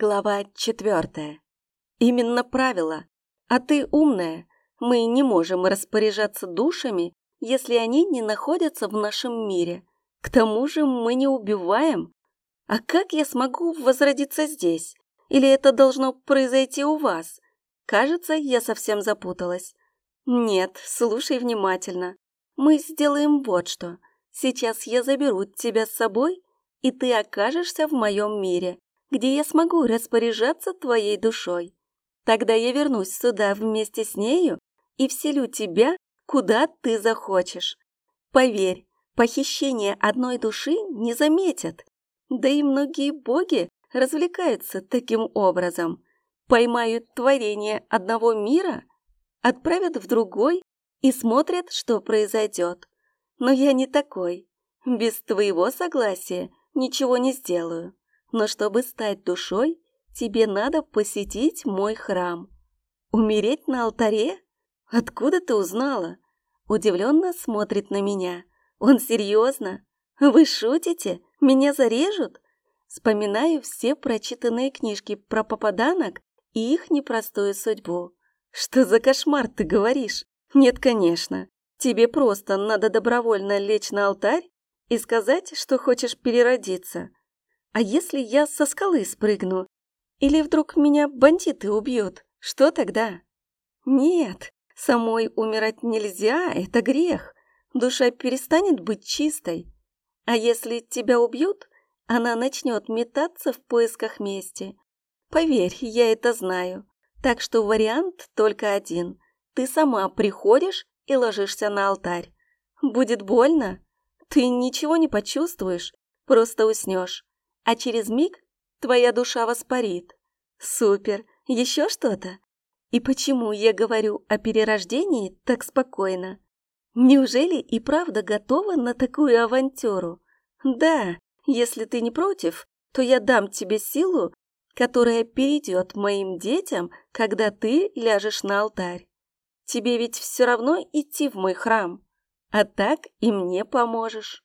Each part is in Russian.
Глава четвертая. Именно правило. А ты умная. Мы не можем распоряжаться душами, если они не находятся в нашем мире. К тому же мы не убиваем. А как я смогу возродиться здесь? Или это должно произойти у вас? Кажется, я совсем запуталась. Нет, слушай внимательно. Мы сделаем вот что. Сейчас я заберу тебя с собой, и ты окажешься в моем мире где я смогу распоряжаться твоей душой. Тогда я вернусь сюда вместе с нею и вселю тебя, куда ты захочешь. Поверь, похищение одной души не заметят. Да и многие боги развлекаются таким образом. Поймают творение одного мира, отправят в другой и смотрят, что произойдет. Но я не такой. Без твоего согласия ничего не сделаю. Но чтобы стать душой, тебе надо посетить мой храм. Умереть на алтаре? Откуда ты узнала? Удивленно смотрит на меня. Он серьезно? Вы шутите? Меня зарежут? Вспоминаю все прочитанные книжки про попаданок и их непростую судьбу. Что за кошмар ты говоришь? Нет, конечно. Тебе просто надо добровольно лечь на алтарь и сказать, что хочешь переродиться. А если я со скалы спрыгну? Или вдруг меня бандиты убьют? Что тогда? Нет, самой умирать нельзя, это грех. Душа перестанет быть чистой. А если тебя убьют, она начнет метаться в поисках мести. Поверь, я это знаю. Так что вариант только один. Ты сама приходишь и ложишься на алтарь. Будет больно? Ты ничего не почувствуешь, просто уснешь а через миг твоя душа воспарит. Супер! Еще что-то? И почему я говорю о перерождении так спокойно? Неужели и правда готова на такую авантюру? Да, если ты не против, то я дам тебе силу, которая перейдет моим детям, когда ты ляжешь на алтарь. Тебе ведь все равно идти в мой храм, а так и мне поможешь.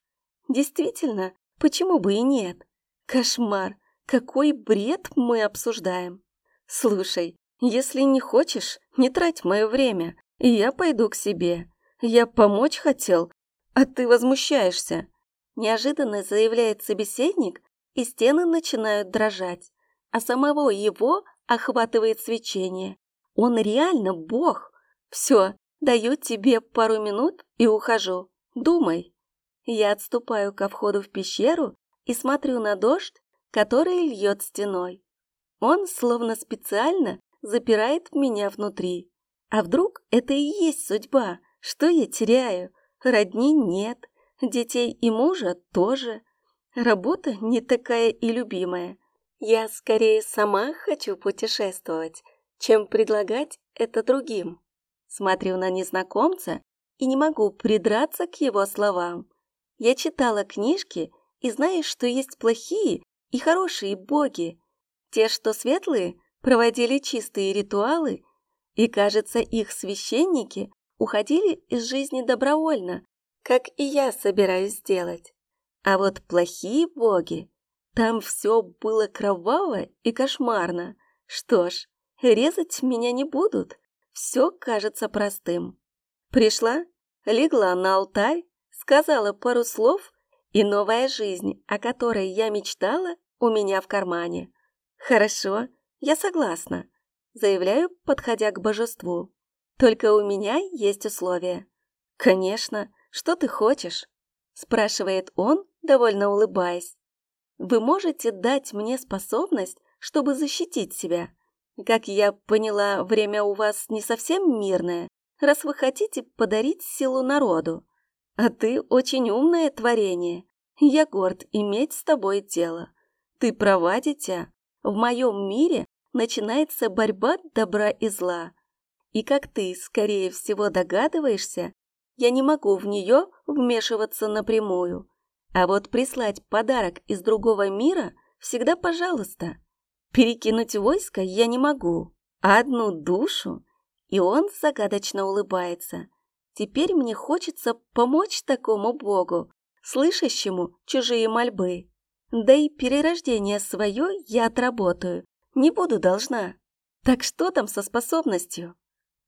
Действительно, почему бы и нет? Кошмар! Какой бред мы обсуждаем! Слушай, если не хочешь, не трать мое время, я пойду к себе. Я помочь хотел, а ты возмущаешься. Неожиданно заявляет собеседник, и стены начинают дрожать, а самого его охватывает свечение. Он реально бог. Все, даю тебе пару минут и ухожу. Думай. Я отступаю ко входу в пещеру и смотрю на дождь, который льет стеной. Он словно специально запирает меня внутри. А вдруг это и есть судьба? Что я теряю? Родни нет, детей и мужа тоже. Работа не такая и любимая. Я скорее сама хочу путешествовать, чем предлагать это другим. Смотрю на незнакомца и не могу придраться к его словам. Я читала книжки и знаешь, что есть плохие и хорошие боги. Те, что светлые, проводили чистые ритуалы, и, кажется, их священники уходили из жизни добровольно, как и я собираюсь сделать. А вот плохие боги, там все было кроваво и кошмарно. Что ж, резать меня не будут, все кажется простым. Пришла, легла на алтарь, сказала пару слов и новая жизнь, о которой я мечтала, у меня в кармане. Хорошо, я согласна, заявляю, подходя к божеству. Только у меня есть условия. Конечно, что ты хочешь? спрашивает он, довольно улыбаясь. Вы можете дать мне способность, чтобы защитить себя. Как я поняла, время у вас не совсем мирное, раз вы хотите подарить силу народу. А ты очень умное творение. Я горд иметь с тобой дело. Ты права, дитя. В моем мире начинается борьба добра и зла. И как ты, скорее всего, догадываешься, я не могу в нее вмешиваться напрямую. А вот прислать подарок из другого мира всегда пожалуйста. Перекинуть войско я не могу, а одну душу... И он загадочно улыбается. Теперь мне хочется помочь такому богу, слышащему чужие мольбы. Да и перерождение свое я отработаю, Не буду должна. Так что там со способностью?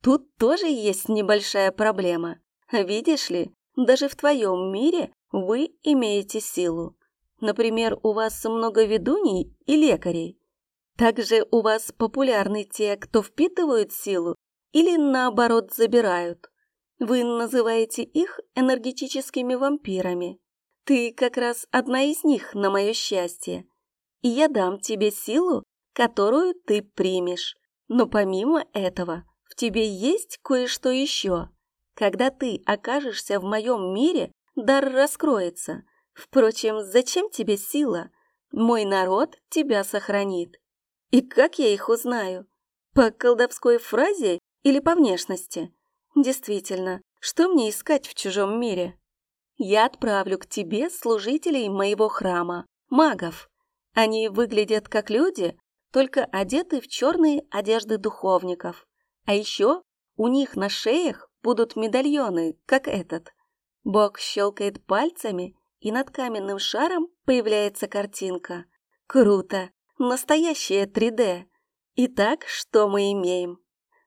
Тут тоже есть небольшая проблема. Видишь ли, даже в твоем мире вы имеете силу. Например, у вас много ведуней и лекарей. Также у вас популярны те, кто впитывают силу или наоборот забирают. Вы называете их энергетическими вампирами. Ты как раз одна из них, на мое счастье. И я дам тебе силу, которую ты примешь. Но помимо этого, в тебе есть кое-что еще. Когда ты окажешься в моем мире, дар раскроется. Впрочем, зачем тебе сила? Мой народ тебя сохранит. И как я их узнаю? По колдовской фразе или по внешности? Действительно, что мне искать в чужом мире? Я отправлю к тебе служителей моего храма, магов. Они выглядят как люди, только одеты в черные одежды духовников. А еще у них на шеях будут медальоны, как этот. Бог щелкает пальцами, и над каменным шаром появляется картинка. Круто! Настоящее 3D! Итак, что мы имеем?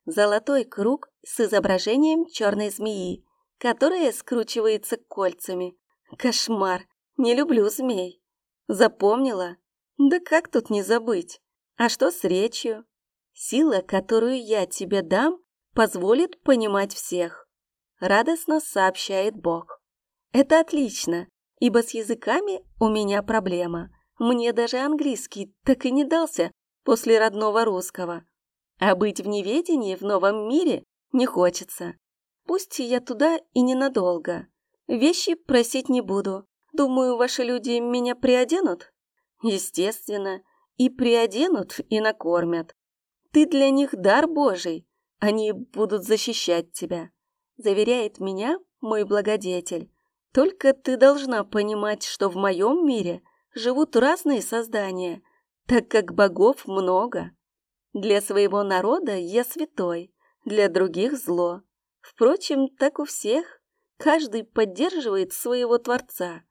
Золотой круг с изображением черной змеи, которая скручивается кольцами. Кошмар! Не люблю змей. Запомнила? Да как тут не забыть? А что с речью? Сила, которую я тебе дам, позволит понимать всех. Радостно сообщает Бог. Это отлично, ибо с языками у меня проблема. Мне даже английский так и не дался после родного русского. А быть в неведении в новом мире не хочется. Пусть я туда и ненадолго. Вещи просить не буду. Думаю, ваши люди меня приоденут? Естественно. И приоденут, и накормят. Ты для них дар Божий. Они будут защищать тебя. Заверяет меня мой благодетель. Только ты должна понимать, что в моем мире живут разные создания, так как богов много. Для своего народа я святой, для других зло. Впрочем, так у всех. Каждый поддерживает своего Творца.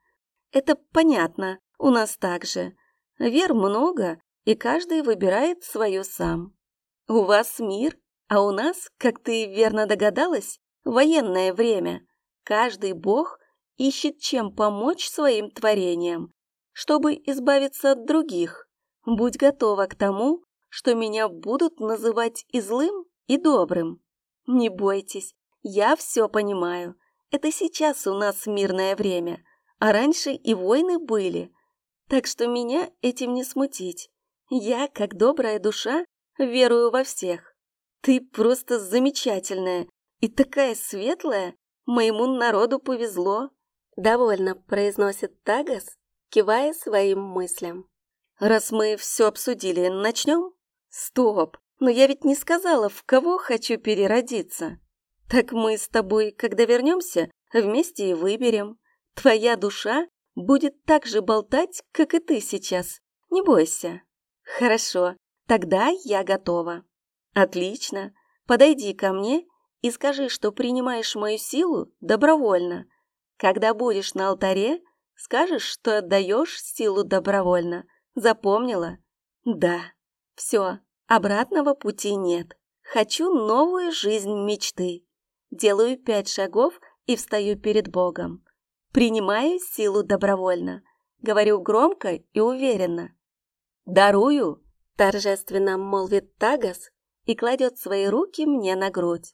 Это понятно, у нас так же. Вер много, и каждый выбирает свое сам. У вас мир, а у нас, как ты верно догадалась, военное время. Каждый бог ищет чем помочь своим творениям, чтобы избавиться от других. Будь готова к тому, что меня будут называть и злым, и добрым. Не бойтесь, я все понимаю. Это сейчас у нас мирное время, а раньше и войны были. Так что меня этим не смутить. Я, как добрая душа, верую во всех. Ты просто замечательная и такая светлая. Моему народу повезло. Довольно произносит Тагас, кивая своим мыслям. Раз мы все обсудили, начнем? Стоп, но я ведь не сказала, в кого хочу переродиться. Так мы с тобой, когда вернемся, вместе и выберем. Твоя душа будет так же болтать, как и ты сейчас. Не бойся. Хорошо, тогда я готова. Отлично. Подойди ко мне и скажи, что принимаешь мою силу добровольно. Когда будешь на алтаре, скажешь, что отдаешь силу добровольно. Запомнила? Да. Все, обратного пути нет. Хочу новую жизнь мечты. Делаю пять шагов и встаю перед Богом. Принимаю силу добровольно. Говорю громко и уверенно. «Дарую!» – торжественно молвит Тагас и кладет свои руки мне на грудь.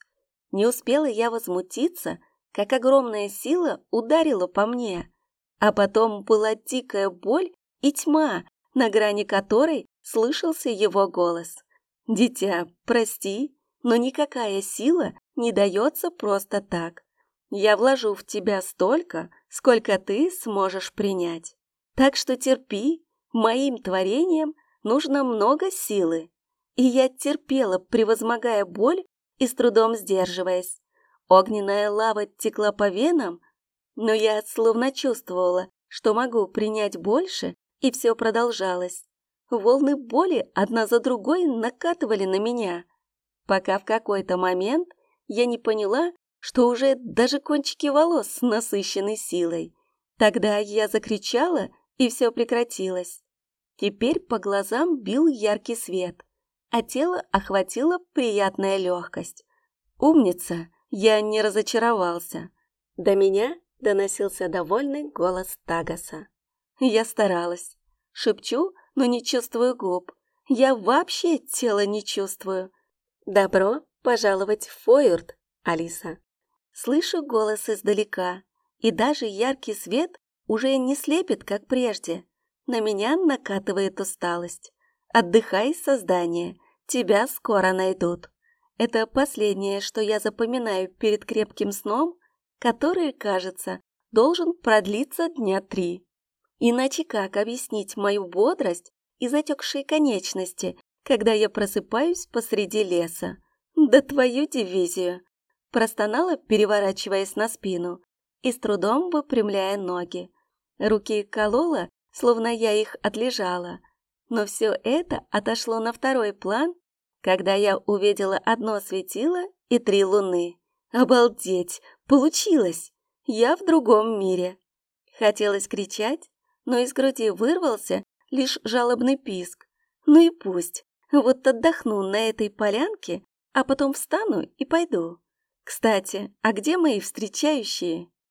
Не успела я возмутиться, как огромная сила ударила по мне, а потом была дикая боль и тьма, на грани которой слышался его голос. «Дитя, прости, но никакая сила не дается просто так. Я вложу в тебя столько, сколько ты сможешь принять. Так что терпи, моим творениям нужно много силы. И я терпела, превозмогая боль и с трудом сдерживаясь. Огненная лава текла по венам, но я словно чувствовала, что могу принять больше, и все продолжалось. Волны боли одна за другой накатывали на меня, пока в какой-то момент я не поняла, что уже даже кончики волос насыщены силой. Тогда я закричала, и все прекратилось. Теперь по глазам бил яркий свет, а тело охватила приятная легкость. Умница, я не разочаровался. До меня доносился довольный голос Тагаса. Я старалась. Шепчу, но не чувствую губ. Я вообще тело не чувствую. Добро пожаловать в Фойерт, Алиса. Слышу голос издалека, и даже яркий свет уже не слепит, как прежде. На меня накатывает усталость. Отдыхай, создание, тебя скоро найдут. Это последнее, что я запоминаю перед крепким сном, который, кажется, должен продлиться дня три. Иначе как объяснить мою бодрость и затекшие конечности, когда я просыпаюсь посреди леса? Да твою дивизию! Простонала, переворачиваясь на спину и с трудом выпрямляя ноги. Руки колола, словно я их отлежала. Но все это отошло на второй план когда я увидела одно светило и три луны. Обалдеть! Получилось! Я в другом мире. Хотелось кричать, но из груди вырвался лишь жалобный писк. Ну и пусть. Вот отдохну на этой полянке, а потом встану и пойду. Кстати, а где мои встречающие?